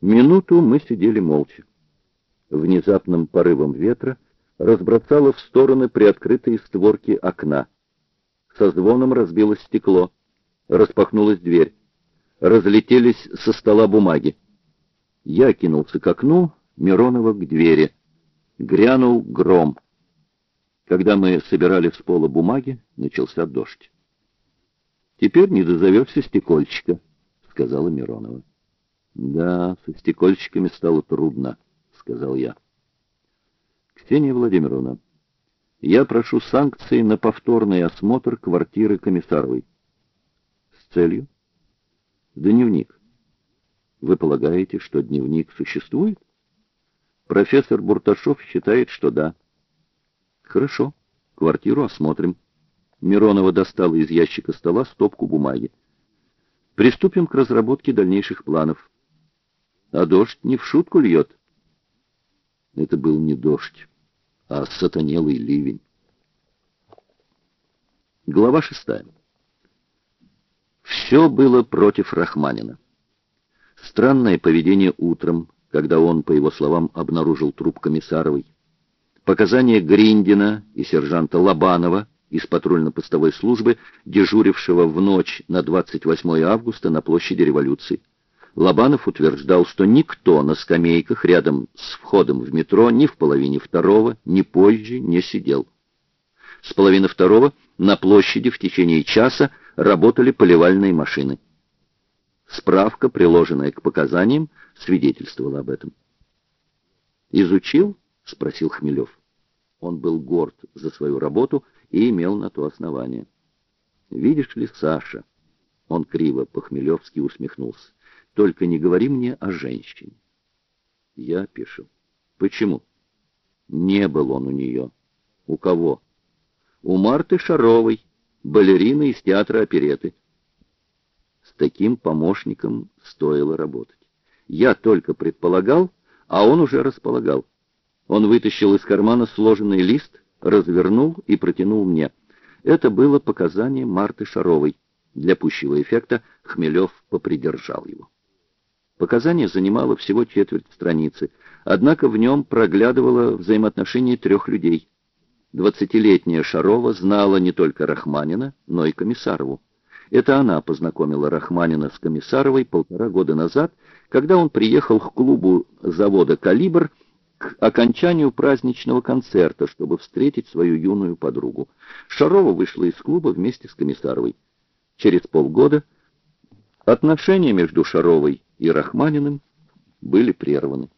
Минуту мы сидели молча. Внезапным порывом ветра разбросало в стороны приоткрытые створки окна. Со звоном разбилось стекло. Распахнулась дверь. Разлетелись со стола бумаги. Я кинулся к окну, Миронова к двери. Грянул гром. Когда мы собирали с пола бумаги, начался дождь. «Теперь не дозовешься стекольщика», — сказала Миронова. «Да, со стекольщиками стало трудно», — сказал я. «Ксения Владимировна, я прошу санкции на повторный осмотр квартиры Комиссаровой». «С целью?» «Дневник». «Вы полагаете, что дневник существует?» «Профессор Бурташов считает, что да». «Хорошо, квартиру осмотрим». Миронова достала из ящика стола стопку бумаги. «Приступим к разработке дальнейших планов». А дождь не в шутку льет. Это был не дождь, а сатанелый ливень. Глава шестая. Все было против Рахманина. Странное поведение утром, когда он, по его словам, обнаружил труп Комиссаровой. Показания Гриндина и сержанта Лобанова из патрульно-постовой службы, дежурившего в ночь на 28 августа на площади революции. Лобанов утверждал, что никто на скамейках рядом с входом в метро ни в половине второго, ни позже не сидел. С половины второго на площади в течение часа работали поливальные машины. Справка, приложенная к показаниям, свидетельствовала об этом. «Изучил?» — спросил Хмелев. Он был горд за свою работу и имел на то основание. «Видишь ли, Саша?» Он криво по-хмелевски усмехнулся. Только не говори мне о женщине. Я пишу. Почему? Не был он у нее. У кого? У Марты Шаровой, балерины из театра опереты. С таким помощником стоило работать. Я только предполагал, а он уже располагал. Он вытащил из кармана сложенный лист, развернул и протянул мне. Это было показание Марты Шаровой. Для пущего эффекта Хмелев попридержал его. Показание занимало всего четверть страницы, однако в нем проглядывало взаимоотношение трех людей. Двадцатилетняя Шарова знала не только Рахманина, но и Комиссарову. Это она познакомила Рахманина с Комиссаровой полтора года назад, когда он приехал к клубу завода «Калибр» к окончанию праздничного концерта, чтобы встретить свою юную подругу. Шарова вышла из клуба вместе с Комиссаровой. Через полгода отношения между Шаровой и Рахманиным были прерваны.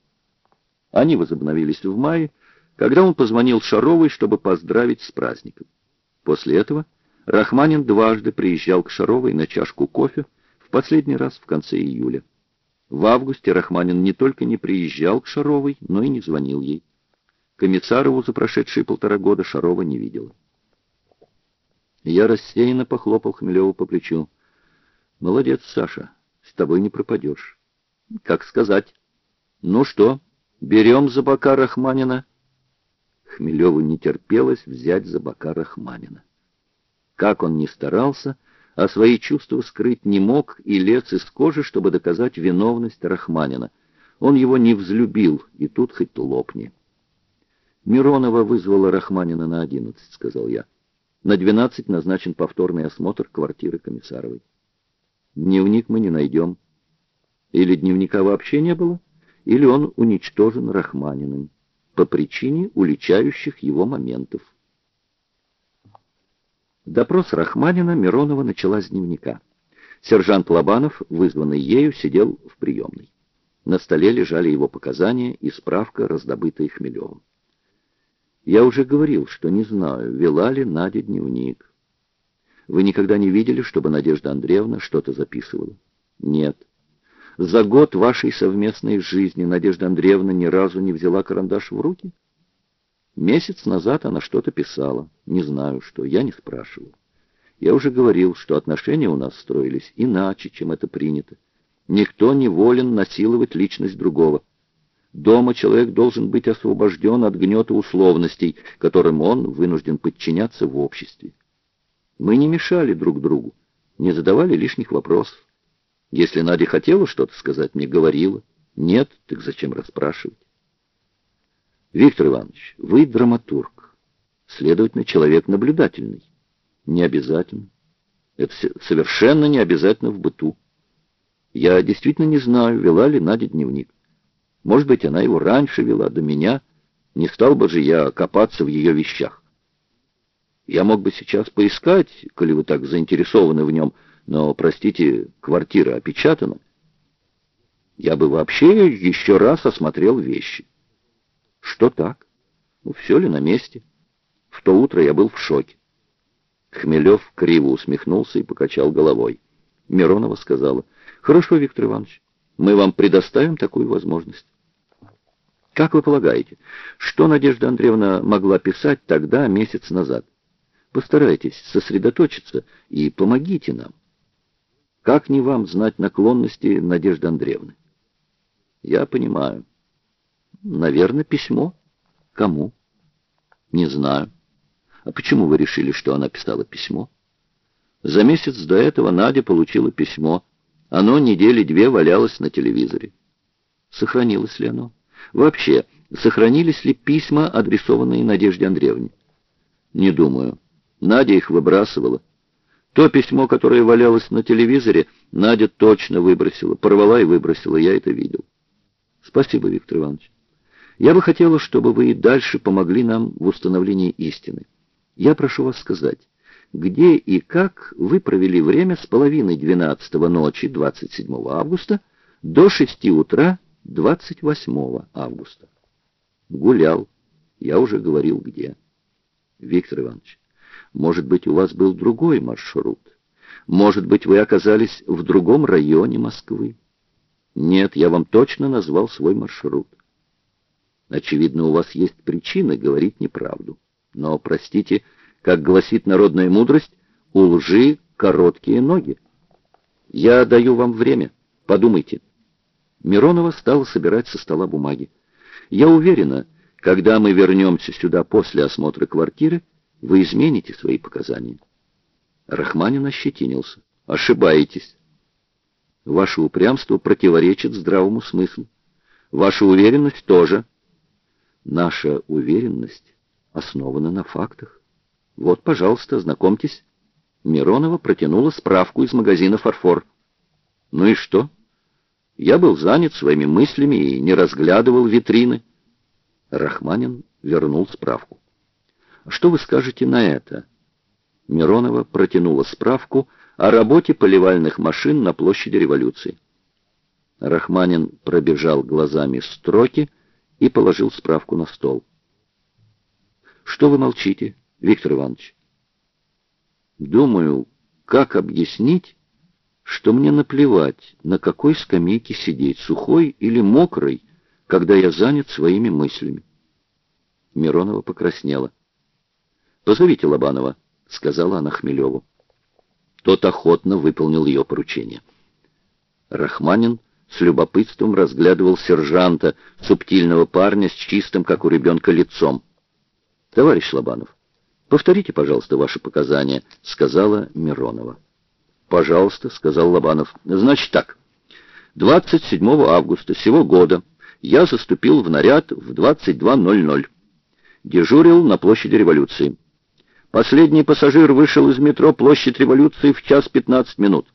Они возобновились в мае, когда он позвонил Шаровой, чтобы поздравить с праздником. После этого Рахманин дважды приезжал к Шаровой на чашку кофе, в последний раз в конце июля. В августе Рахманин не только не приезжал к Шаровой, но и не звонил ей. Комиссарову за прошедшие полтора года Шарова не видела. Я рассеянно похлопал Хмелеву по плечу. «Молодец, Саша. Тобой не пропадешь. Как сказать? Ну что, берем за бока Рахманина? Хмелеву не терпелось взять за бока Рахманина. Как он ни старался, а свои чувства скрыть не мог и лез из кожи, чтобы доказать виновность Рахманина. Он его не взлюбил, и тут хоть лопни. Миронова вызвала Рахманина на одиннадцать, сказал я. На двенадцать назначен повторный осмотр квартиры Комиссаровой. Дневник мы не найдем. Или дневника вообще не было, или он уничтожен Рахманиным по причине уличающих его моментов. Допрос Рахманина Миронова начала с дневника. Сержант Лобанов, вызванный ею, сидел в приемной. На столе лежали его показания и справка, раздобытая Хмелевым. Я уже говорил, что не знаю, вела ли Надя дневник. Вы никогда не видели, чтобы Надежда Андреевна что-то записывала? Нет. За год вашей совместной жизни Надежда Андреевна ни разу не взяла карандаш в руки? Месяц назад она что-то писала. Не знаю что, я не спрашивал. Я уже говорил, что отношения у нас строились иначе, чем это принято. Никто не волен насиловать личность другого. Дома человек должен быть освобожден от гнета условностей, которым он вынужден подчиняться в обществе. Мы не мешали друг другу, не задавали лишних вопросов. Если Надя хотела что-то сказать, мне говорила. Нет, так зачем расспрашивать? Виктор Иванович, вы драматург, следовательно, человек наблюдательный. Не обязательно. Это совершенно не обязательно в быту. Я действительно не знаю, вела ли Надя дневник. Может быть, она его раньше вела, до меня. Не стал бы же я копаться в ее вещах. Я мог бы сейчас поискать, коли вы так заинтересованы в нем, но, простите, квартира опечатана. Я бы вообще еще раз осмотрел вещи. Что так? Ну, все ли на месте? В то утро я был в шоке. Хмелев криво усмехнулся и покачал головой. Миронова сказала, «Хорошо, Виктор Иванович, мы вам предоставим такую возможность». Как вы полагаете, что Надежда Андреевна могла писать тогда, месяц назад? Постарайтесь сосредоточиться и помогите нам. Как не вам знать наклонности Надежды Андреевны? Я понимаю. Наверное, письмо. Кому? Не знаю. А почему вы решили, что она писала письмо? За месяц до этого Надя получила письмо. Оно недели две валялось на телевизоре. Сохранилось ли оно? Вообще, сохранились ли письма, адресованные Надежде Андреевне? Не думаю. Надя их выбрасывала. То письмо, которое валялось на телевизоре, Надя точно выбросила, порвала и выбросила, я это видел. Спасибо, Виктор Иванович. Я бы хотела, чтобы вы и дальше помогли нам в установлении истины. Я прошу вас сказать, где и как вы провели время с половины двенадцатого ночи 27 августа до 6 утра 28 августа. Гулял. Я уже говорил, где. Виктор Иванович, может быть, у вас был другой маршрут? Может быть, вы оказались в другом районе Москвы? Нет, я вам точно назвал свой маршрут. Очевидно, у вас есть причины говорить неправду. Но, простите, как гласит народная мудрость, у лжи короткие ноги. Я даю вам время. Подумайте. Миронова стала собирать со стола бумаги. Я уверена, когда мы вернемся сюда после осмотра квартиры, вы измените свои показания. Рахманин ощетинился. Ошибаетесь. Ваше упрямство противоречит здравому смыслу. Ваша уверенность тоже. Наша уверенность основана на фактах. Вот, пожалуйста, знакомьтесь. Миронова протянула справку из магазина «Фарфор». Ну и что? Я был занят своими мыслями и не разглядывал витрины. Рахманин вернул справку. Что вы скажете на это? Миронова протянула справку о работе поливальных машин на площади революции. Рахманин пробежал глазами строки и положил справку на стол. «Что вы молчите, Виктор Иванович?» «Думаю, как объяснить, что мне наплевать, на какой скамейке сидеть, сухой или мокрой, когда я занят своими мыслями». Миронова покраснела. «Позовите Лобанова», — сказала она Хмелеву. Тот охотно выполнил ее поручение. Рахманин с любопытством разглядывал сержанта, субтильного парня с чистым, как у ребенка, лицом. «Товарищ Лобанов, повторите, пожалуйста, ваши показания», — сказала Миронова. «Пожалуйста», — сказал Лобанов. «Значит так. 27 августа сего года я заступил в наряд в 22.00. Дежурил на площади революции. Последний пассажир вышел из метро Площадь Революции в час 15 минут.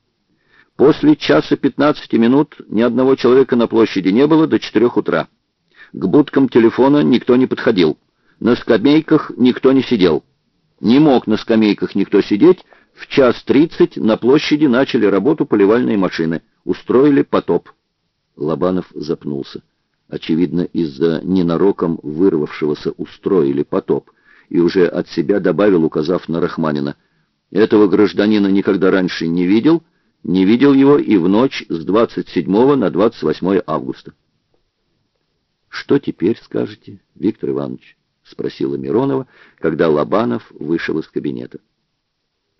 После часа 15 минут ни одного человека на площади не было до 4 утра. К будкам телефона никто не подходил. На скамейках никто не сидел. Не мог на скамейках никто сидеть. В час 30 на площади начали работу поливальные машины. Устроили потоп. Лобанов запнулся. Очевидно, из-за ненароком вырвавшегося устроили потоп и уже от себя добавил, указав на Рахманина. Этого гражданина никогда раньше не видел, не видел его и в ночь с 27 на 28 августа. «Что теперь скажете, Виктор Иванович?» — спросила Миронова, когда Лобанов вышел из кабинета.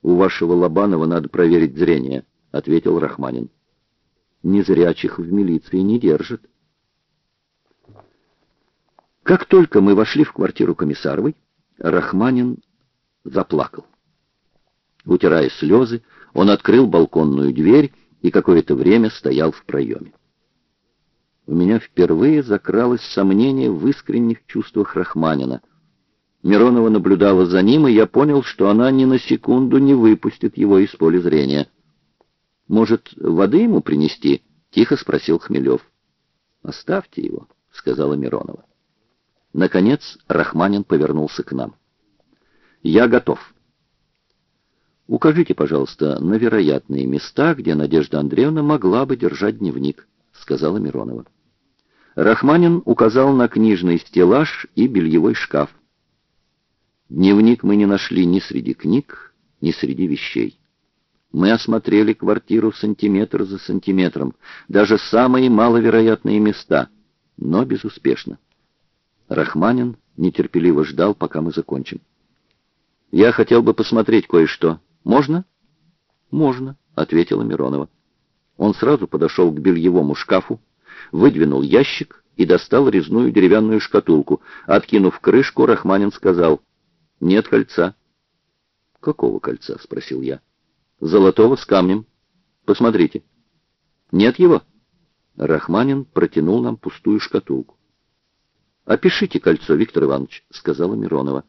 «У вашего Лобанова надо проверить зрение», — ответил Рахманин. «Незрячих в милиции не держат». Как только мы вошли в квартиру Комиссаровой, Рахманин заплакал. Утирая слезы, он открыл балконную дверь и какое-то время стоял в проеме. У меня впервые закралось сомнение в искренних чувствах Рахманина. Миронова наблюдала за ним, и я понял, что она ни на секунду не выпустит его из поля зрения. «Может, воды ему принести?» — тихо спросил Хмелев. «Оставьте его», — сказала Миронова. Наконец Рахманин повернулся к нам. «Я готов». «Укажите, пожалуйста, на вероятные места, где Надежда Андреевна могла бы держать дневник», — сказала Миронова. Рахманин указал на книжный стеллаж и бельевой шкаф. Дневник мы не нашли ни среди книг, ни среди вещей. Мы осмотрели квартиру сантиметр за сантиметром, даже самые маловероятные места, но безуспешно. Рахманин нетерпеливо ждал, пока мы закончим. «Я хотел бы посмотреть кое-что», «Можно?» «Можно», — ответила Миронова. Он сразу подошел к бельевому шкафу, выдвинул ящик и достал резную деревянную шкатулку. Откинув крышку, Рахманин сказал, «Нет кольца». «Какого кольца?» — спросил я. «Золотого с камнем. Посмотрите». «Нет его?» Рахманин протянул нам пустую шкатулку. «Опишите кольцо, Виктор Иванович», — сказала Миронова.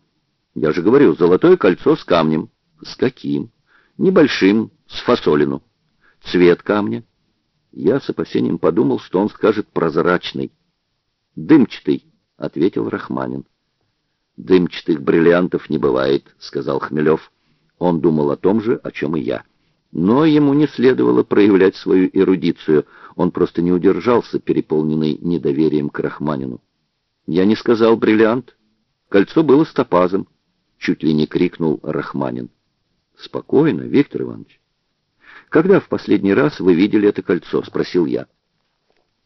«Я же говорю, золотое кольцо с камнем». С каким? Небольшим, с фасолину. Цвет камня? Я с опасением подумал, что он скажет прозрачный. Дымчатый, ответил Рахманин. Дымчатых бриллиантов не бывает, сказал Хмелев. Он думал о том же, о чем и я. Но ему не следовало проявлять свою эрудицию. Он просто не удержался, переполненный недоверием к Рахманину. Я не сказал бриллиант. Кольцо было с топазом. Чуть ли не крикнул Рахманин. Спокойно, Виктор Иванович. Когда в последний раз вы видели это кольцо? Спросил я.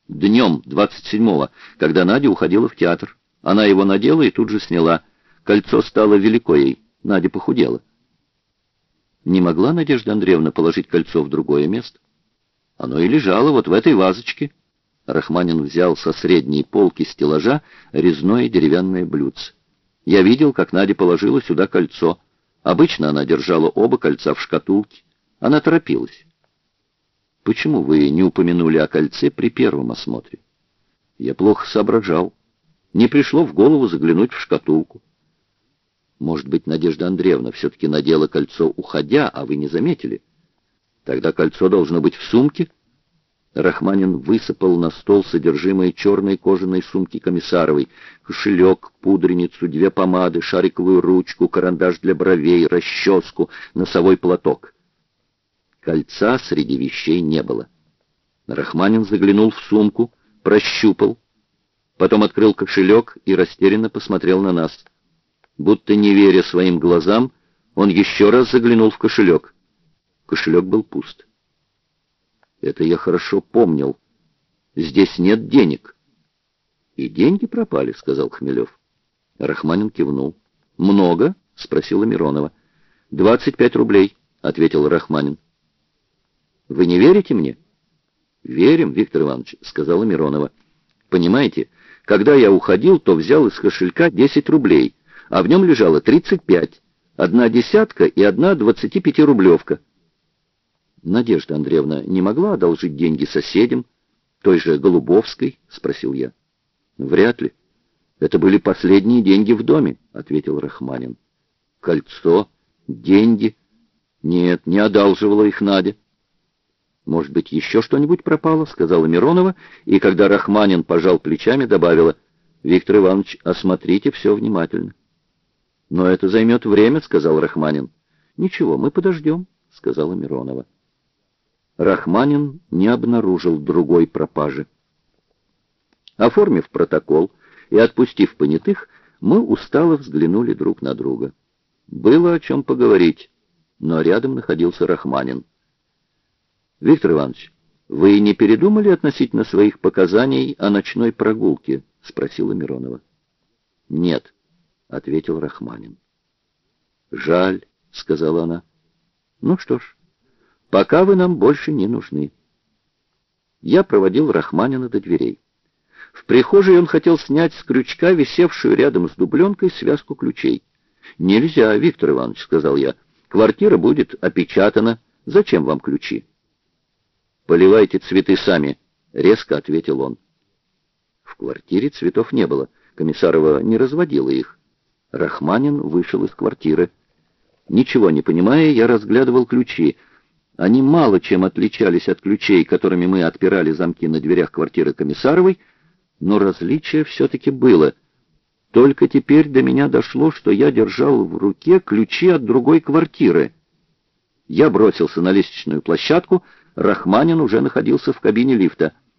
Днем, 27-го, когда Надя уходила в театр. Она его надела и тут же сняла. Кольцо стало велико ей. Надя похудела. Не могла Надежда Андреевна положить кольцо в другое место? Оно и лежало вот в этой вазочке. Рахманин взял со средней полки стеллажа резное деревянное блюдце. Я видел, как Надя положила сюда кольцо — Обычно она держала оба кольца в шкатулке. Она торопилась. Почему вы не упомянули о кольце при первом осмотре? Я плохо соображал. Не пришло в голову заглянуть в шкатулку. Может быть, Надежда Андреевна все-таки надела кольцо, уходя, а вы не заметили? Тогда кольцо должно быть в сумке? Рахманин высыпал на стол содержимое черной кожаной сумки комиссаровой, кошелек, пудреницу, две помады, шариковую ручку, карандаш для бровей, расческу, носовой платок. Кольца среди вещей не было. Рахманин заглянул в сумку, прощупал, потом открыл кошелек и растерянно посмотрел на нас. Будто не веря своим глазам, он еще раз заглянул в кошелек. Кошелек был пуст. Это я хорошо помнил. Здесь нет денег. И деньги пропали, сказал Хмелев. Рахманин кивнул. Много? спросила Миронова. «Двадцать пять рублей, ответил Рахманин. Вы не верите мне? Верим, Виктор Иванович, сказала Миронова. Понимаете, когда я уходил, то взял из кошелька десять рублей, а в нем лежало тридцать пять. Одна десятка и одна двадцатипятирублевка. Надежда Андреевна не могла одолжить деньги соседям, той же Голубовской, спросил я. Вряд ли. Это были последние деньги в доме, ответил Рахманин. Кольцо, деньги. Нет, не одалживала их Надя. Может быть, еще что-нибудь пропало, сказала Миронова, и когда Рахманин пожал плечами, добавила, Виктор Иванович, осмотрите все внимательно. Но это займет время, сказал Рахманин. Ничего, мы подождем, сказала Миронова. Рахманин не обнаружил другой пропажи. Оформив протокол и отпустив понятых, мы устало взглянули друг на друга. Было о чем поговорить, но рядом находился Рахманин. «Виктор Иванович, вы не передумали относительно своих показаний о ночной прогулке?» — спросила Миронова. «Нет», — ответил Рахманин. «Жаль», — сказала она. «Ну что ж, Пока вы нам больше не нужны. Я проводил Рахманина до дверей. В прихожей он хотел снять с крючка, висевшую рядом с дубленкой, связку ключей. «Нельзя, Виктор Иванович», — сказал я. «Квартира будет опечатана. Зачем вам ключи?» «Поливайте цветы сами», — резко ответил он. квартире цветов не было. Комиссарова не разводила их. Рахманин вышел из квартиры. Ничего не понимая, я разглядывал ключи. Они мало чем отличались от ключей, которыми мы отпирали замки на дверях квартиры Комиссаровой, но различие все-таки было. Только теперь до меня дошло, что я держал в руке ключи от другой квартиры. Я бросился на лестничную площадку, Рахманин уже находился в кабине лифта —